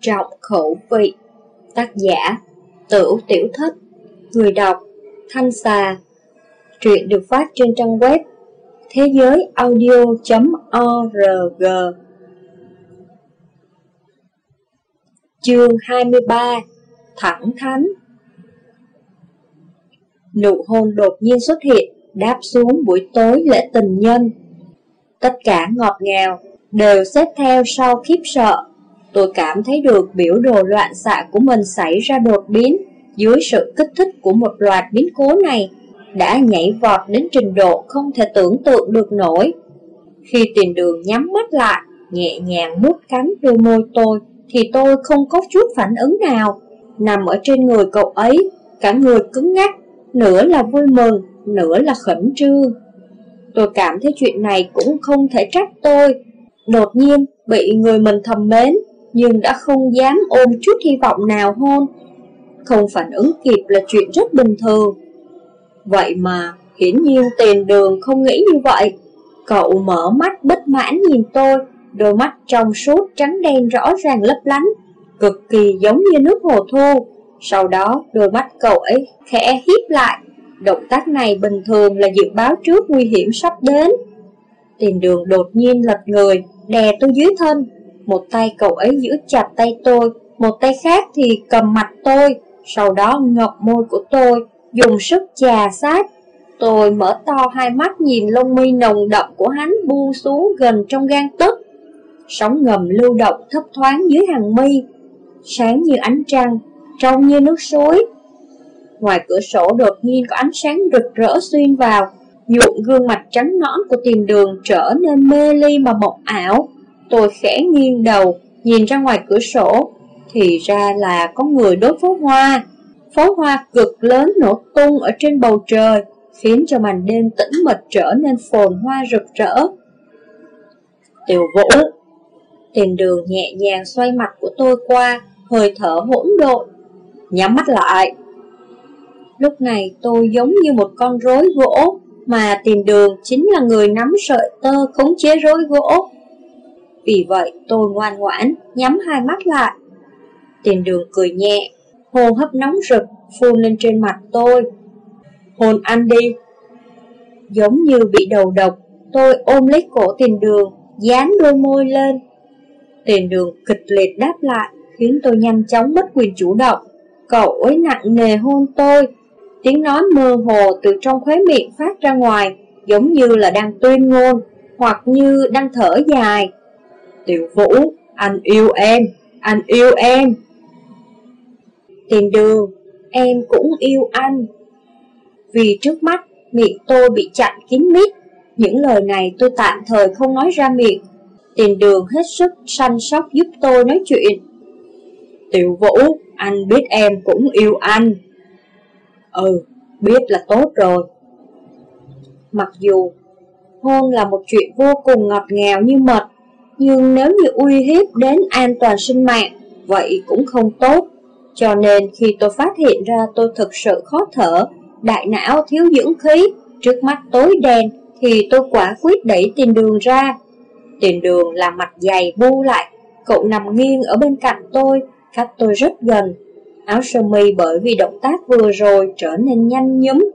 trọng khẩu vị. Tác giả, Tửu Tiểu Thất. Người đọc, Thanh Xà. Truyện được phát trên trang web thế giới audio.org Chương 23 Thẳng thắn. Nụ hôn đột nhiên xuất hiện, Đáp xuống buổi tối lễ tình nhân. Tất cả ngọt ngào Đều xếp theo sau khiếp sợ. Tôi cảm thấy được biểu đồ loạn xạ của mình xảy ra đột biến dưới sự kích thích của một loạt biến cố này đã nhảy vọt đến trình độ không thể tưởng tượng được nổi. Khi tiền đường nhắm mắt lại, nhẹ nhàng mút cắn đôi môi tôi, thì tôi không có chút phản ứng nào. Nằm ở trên người cậu ấy, cả người cứng ngắc, nửa là vui mừng, nửa là khẩn trương. Tôi cảm thấy chuyện này cũng không thể trách tôi. Đột nhiên, bị người mình thầm mến, nhưng đã không dám ôm chút hy vọng nào hôn. Không phản ứng kịp là chuyện rất bình thường. Vậy mà, hiển nhiên tiền đường không nghĩ như vậy. Cậu mở mắt bất mãn nhìn tôi, đôi mắt trong suốt trắng đen rõ ràng lấp lánh, cực kỳ giống như nước hồ thu. Sau đó, đôi mắt cậu ấy khẽ hiếp lại. Động tác này bình thường là dự báo trước nguy hiểm sắp đến. Tiền đường đột nhiên lật người, đè tôi dưới thân, một tay cậu ấy giữ chặt tay tôi, một tay khác thì cầm mặt tôi, sau đó ngọc môi của tôi, dùng sức chà sát. Tôi mở to hai mắt nhìn lông mi nồng đậm của hắn buông xuống gần trong gan tức. Sóng ngầm lưu động thấp thoáng dưới hàng mi, sáng như ánh trăng, trong như nước suối. Ngoài cửa sổ đột nhiên có ánh sáng rực rỡ xuyên vào, nhuộm gương mặt trắng nõn của tìm đường trở nên mê ly mà mộng ảo. Tôi khẽ nghiêng đầu, nhìn ra ngoài cửa sổ, thì ra là có người đốt phố hoa. Phố hoa cực lớn nổ tung ở trên bầu trời, khiến cho màn đêm tĩnh mịch trở nên phồn hoa rực rỡ. Tiểu vũ Tiền đường nhẹ nhàng xoay mặt của tôi qua, hơi thở hỗn độn. Nhắm mắt lại. Lúc này tôi giống như một con rối gỗ, mà tiền đường chính là người nắm sợi tơ khống chế rối gỗ. Vì vậy tôi ngoan ngoãn, nhắm hai mắt lại. Tiền đường cười nhẹ, hôn hấp nóng rực, phun lên trên mặt tôi. Hôn anh đi. Giống như bị đầu độc, tôi ôm lấy cổ tiền đường, dán đôi môi lên. Tiền đường kịch liệt đáp lại, khiến tôi nhanh chóng mất quyền chủ động. Cậu ấy nặng nề hôn tôi, tiếng nói mơ hồ từ trong khóe miệng phát ra ngoài, giống như là đang tuyên ngôn, hoặc như đang thở dài. Tiểu Vũ, anh yêu em, anh yêu em. Tiền đường, em cũng yêu anh. Vì trước mắt, miệng tôi bị chặn kín mít, những lời này tôi tạm thời không nói ra miệng. Tiền đường hết sức săn sóc giúp tôi nói chuyện. Tiểu Vũ, anh biết em cũng yêu anh. Ừ, biết là tốt rồi. Mặc dù hôn là một chuyện vô cùng ngọt ngào như mật, nhưng nếu như uy hiếp đến an toàn sinh mạng, vậy cũng không tốt. Cho nên khi tôi phát hiện ra tôi thực sự khó thở, đại não thiếu dưỡng khí, trước mắt tối đen, thì tôi quả quyết đẩy tiền đường ra. Tiền đường là mặt dày bu lại, cậu nằm nghiêng ở bên cạnh tôi, cách tôi rất gần. Áo sơ mi bởi vì động tác vừa rồi trở nên nhanh nhúm.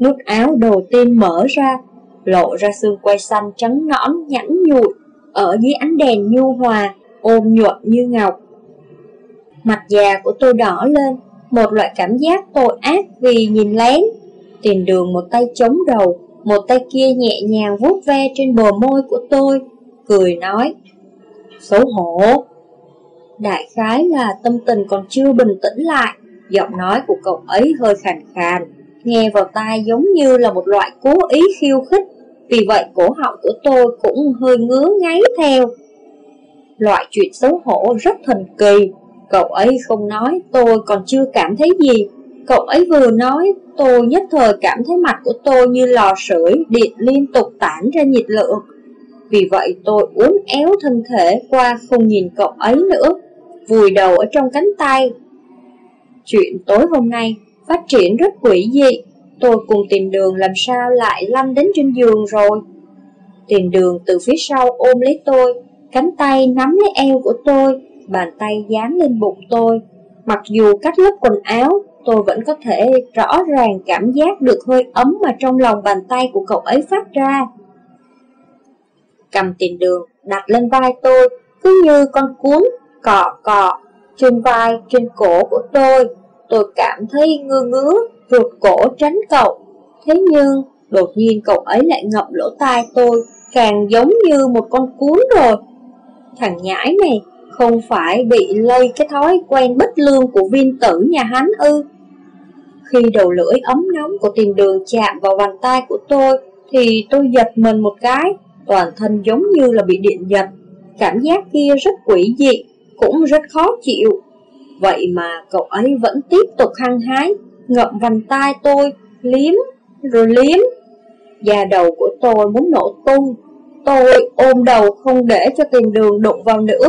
Nút áo đầu tiên mở ra, lộ ra xương quay xanh trắng nõn nhẵn nhụi, ở dưới ánh đèn nhu hòa, ôm nhuận như ngọc. Mặt già của tôi đỏ lên, một loại cảm giác tội ác vì nhìn lén. Tiền đường một tay chống đầu, một tay kia nhẹ nhàng vuốt ve trên bờ môi của tôi, cười nói, xấu hổ. Đại khái là tâm tình còn chưa bình tĩnh lại, giọng nói của cậu ấy hơi khàn khàn, nghe vào tai giống như là một loại cố ý khiêu khích vì vậy cổ họng của tôi cũng hơi ngứa ngáy theo. Loại chuyện xấu hổ rất thần kỳ, cậu ấy không nói tôi còn chưa cảm thấy gì. Cậu ấy vừa nói, tôi nhất thời cảm thấy mặt của tôi như lò sưởi điện liên tục tản ra nhiệt lượng. Vì vậy tôi uốn éo thân thể qua không nhìn cậu ấy nữa, vùi đầu ở trong cánh tay. Chuyện tối hôm nay phát triển rất quỷ dị, Tôi cùng tiền đường làm sao lại lăn đến trên giường rồi. Tiền đường từ phía sau ôm lấy tôi, cánh tay nắm lấy eo của tôi, Bàn tay dán lên bụng tôi. Mặc dù cách lớp quần áo Tôi vẫn có thể rõ ràng cảm giác được hơi ấm mà trong lòng bàn tay của cậu ấy phát ra. Cầm tiền đường đặt lên vai tôi Cứ như con cuốn cọ cọ trên vai, trên cổ của tôi. Tôi cảm thấy ngơ ngứa, ruột cổ tránh cậu. Thế nhưng, đột nhiên cậu ấy lại ngập lỗ tai tôi Càng giống như một con cuốn rồi. Thằng nhãi này không phải bị lây cái thói quen bất lương của viên tử nhà hắn ư. Khi đầu lưỡi ấm nóng của tiền đường chạm vào bàn tay của tôi Thì tôi giật mình một cái Toàn thân giống như là bị điện giật. Cảm giác kia rất quỷ dị Cũng rất khó chịu. Vậy mà cậu ấy vẫn tiếp tục hăng hái Ngậm vành tay tôi Liếm rồi liếm. Da đầu của tôi muốn nổ tung. Tôi ôm đầu không để cho tiền đường đụng vào nữa.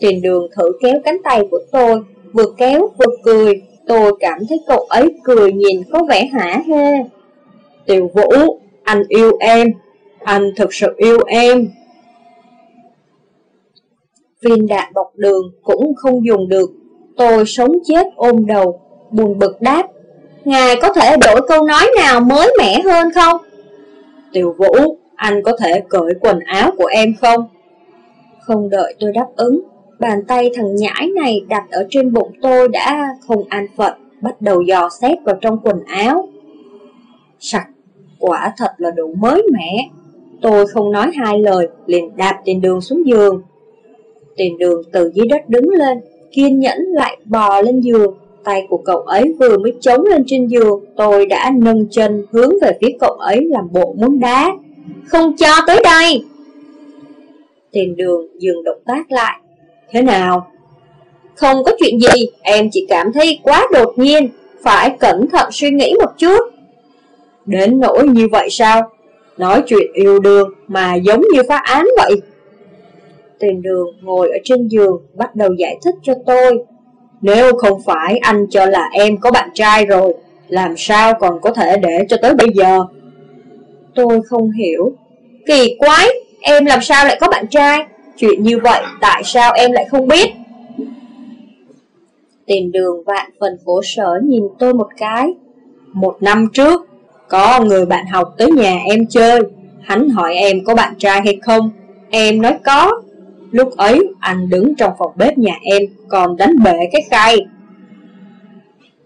Tiền đường thử kéo cánh tay của tôi Vừa kéo vừa cười. Tôi cảm thấy cậu ấy cười nhìn có vẻ hả hê Tiểu Vũ, anh yêu em. Anh thực sự yêu em. Viên đạn bọc đường cũng không dùng được. Tôi sống chết ôm đầu. Buồn bực đáp. Ngài có thể đổi câu nói nào mới mẻ hơn không? Tiểu Vũ, anh có thể cởi quần áo của em không? Không đợi tôi đáp ứng Bàn tay thằng nhãi này đặt ở trên bụng tôi đã không an phận Bắt đầu dò xét vào trong quần áo. Sặc, quả thật là đủ mới mẻ. Tôi không nói hai lời, liền đạp tiền đường xuống giường. Tiền đường từ dưới đất đứng lên, kiên nhẫn lại bò lên giường Tay của cậu ấy vừa mới chống lên trên giường Tôi đã nâng chân hướng về phía cậu ấy làm bộ muốn đá. Không cho tới đây! Tiền đường dừng động tác lại. Thế nào? Không có chuyện gì, em chỉ cảm thấy quá đột nhiên. Phải cẩn thận suy nghĩ một chút. Đến nỗi như vậy sao? Nói chuyện yêu đương mà giống như phá án vậy. Tiền đường ngồi ở trên giường bắt đầu giải thích cho tôi. Nếu không phải anh cho là em có bạn trai rồi Làm sao còn có thể để cho tới bây giờ? Tôi không hiểu. Kỳ quái, em làm sao lại có bạn trai? Chuyện như vậy tại sao em lại không biết? Tiền đường vạn phần khổ sở nhìn tôi một cái. Một năm trước Có người bạn học tới nhà em chơi. Hắn hỏi em có bạn trai hay không? Em nói có. Lúc ấy anh đứng trong phòng bếp nhà em Còn đánh bể cái khay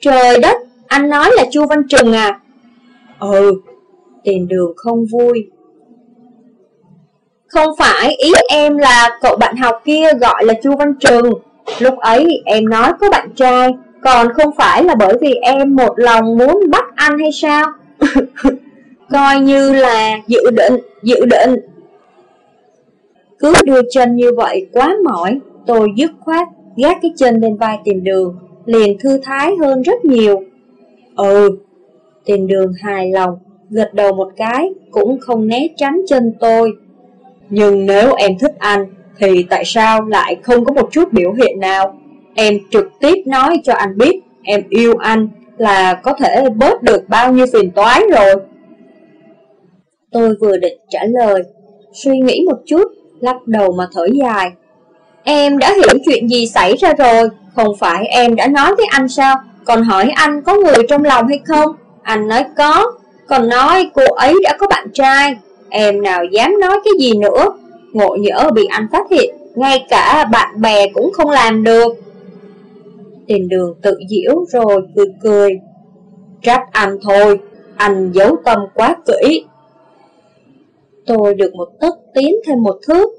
Trời đất Anh nói là Chu Văn Trừng à? Ừ Tiền đường không vui. Không phải ý em là cậu bạn học kia gọi là Chu Văn Trừng. Lúc ấy em nói có bạn trai Còn không phải là bởi vì em một lòng muốn bắt anh hay sao? Coi như là dự định, dự định cứ đưa chân như vậy quá mỏi, Tôi dứt khoát gác cái chân lên vai tiền đường, Liền thư thái hơn rất nhiều. Ừ Tiền đường hài lòng, Gật đầu một cái, Cũng không né tránh chân tôi. Nhưng nếu em thích anh, Thì tại sao lại không có một chút biểu hiện nào? Em trực tiếp nói cho anh biết, Em yêu anh Là có thể bớt được bao nhiêu phiền toái rồi. Tôi vừa định trả lời, Suy nghĩ một chút lắc đầu mà thở dài. Em đã hiểu chuyện gì xảy ra rồi, không phải em đã nói với anh sao, còn hỏi anh có người trong lòng hay không? Anh nói có, còn nói cô ấy đã có bạn trai. Em nào dám nói cái gì nữa, ngộ nhỡ bị anh phát hiện, ngay cả bạn bè cũng không làm được. Tiền đường tự diễu rồi cười cười. Trách anh thôi, anh giấu tâm quá kỹ, Tôi được một tấc tiến thêm một thước.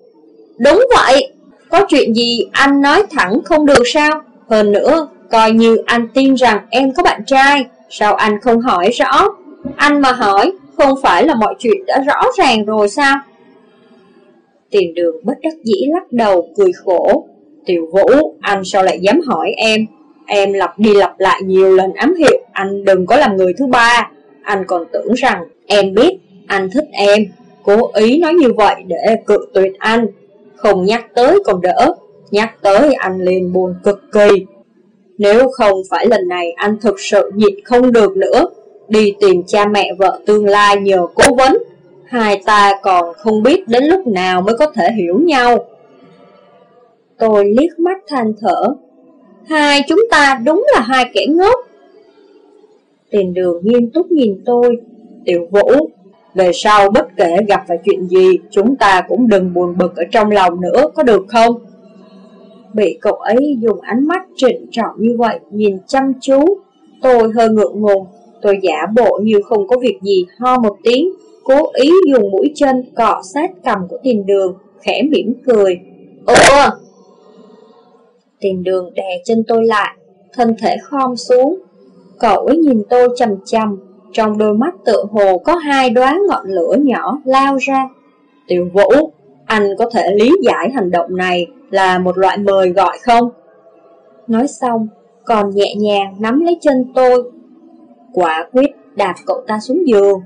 Đúng vậy, Có chuyện gì anh nói thẳng không được sao? Hơn nữa, Coi như anh tin rằng em có bạn trai, Sao anh không hỏi rõ? Anh mà hỏi, Không phải là mọi chuyện đã rõ ràng rồi sao? Tiền đường bất đắc dĩ lắc đầu, cười khổ. Tiểu Vũ, Anh sao lại dám hỏi em? Em lặp đi lặp lại nhiều lần ám hiệu, Anh đừng có làm người thứ ba. Anh còn tưởng rằng em biết Anh thích em. Cố ý nói như vậy để cự tuyệt anh Không nhắc tới còn đỡ Nhắc tới anh liền buồn cực kỳ Nếu không phải lần này anh thực sự nhịn không được nữa Đi tìm cha mẹ vợ tương lai nhờ cố vấn Hai ta còn không biết đến lúc nào mới có thể hiểu nhau Tôi liếc mắt than thở. Hai chúng ta đúng là hai kẻ ngốc. Tiền đường nghiêm túc nhìn tôi. Tiểu Vũ, về sau bất kể gặp phải chuyện gì, chúng ta cũng đừng buồn bực ở trong lòng nữa, có được không? Bị cậu ấy dùng ánh mắt trịnh trọng như vậy, nhìn chăm chú. Tôi hơi ngượng ngùng, tôi giả bộ như không có việc gì ho một tiếng, cố ý dùng mũi chân cọ sát cầm của tiền đường, khẽ mỉm cười. Ủa? Tiền đường đè chân tôi lại, thân thể khom xuống. Cậu ấy nhìn tôi chầm chầm, trong đôi mắt tự hồ có hai đóa ngọn lửa nhỏ lao ra. Tiểu Vũ, anh có thể lý giải hành động này là một loại mời gọi không? Nói xong, còn nhẹ nhàng nắm lấy chân tôi. Quả quyết đạp cậu ta xuống giường.